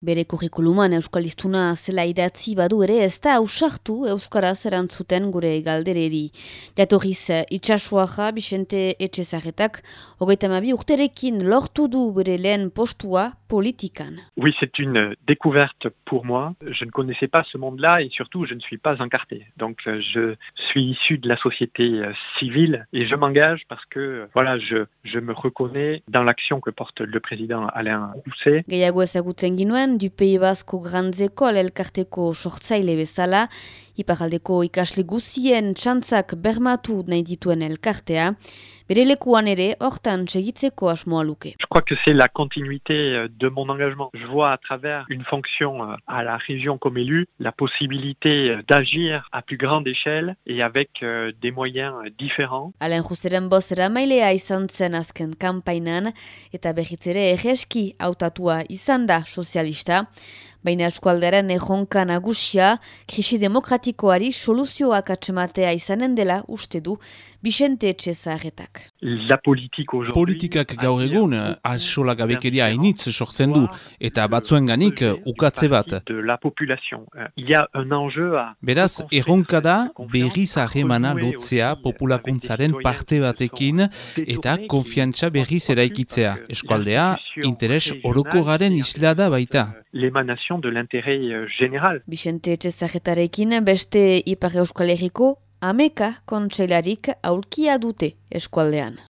Bere kurrikuluman euskaliztuna zela idatzi badu ere ez da ausartu euskaraz erantzuten gure galdereri. Jatorriz itxasuaja Bixente Etxezagetak hogeita mabi urterekin lortu du bere lehen postua politikan. Oui, c'est une découverte pour moi. Je ne connaissais pas ce monde-là et surtout je ne suis pas encarté. Donc je suis issu de la société civile et je m'engage parce que voilà, je, je me reconnais dans l'action que porte le président Alain Rousset. Gehiago ezagutzen ginuen, du Pays Basque grandzeko alelkarteko sortzaile bezala, iparaldeko ikasle guzien txantzak bermatu nahi dituen elkartea, bere lekuan ere hortan segitzeko asmoa luke. Je crois que c'est la continuité de mon engagement. Je vois à travers une fonction à la région comme élu la possibilité d'agir à plus grande échelle et avec des moyens différents. Alain Juseren bozera mailea izan zen azken kampainan eta berritzere egeski hautatua izan da sozialista. Baina eskualdaren erronka nagusia, krisi demokratikoari soluzioak atxematea izanen dela uste du Bixente politique aujourd'hui... Politikak gaur egun asola gabekeria hainitz sortzen du eta batzuen ganik ukatze bat. A... Beraz, erronka da berriz ahemana lotzea populakuntzaren parte batekin eta konfiantza berriz eraikitzea. Eskualdea, interes oroko garen isla da baita. L'émanation de l'intérêt général. Bixente Etxezaretarekin beste Ipar Euskal Herriko ameka kontseilarik aurkia dute eskualdean.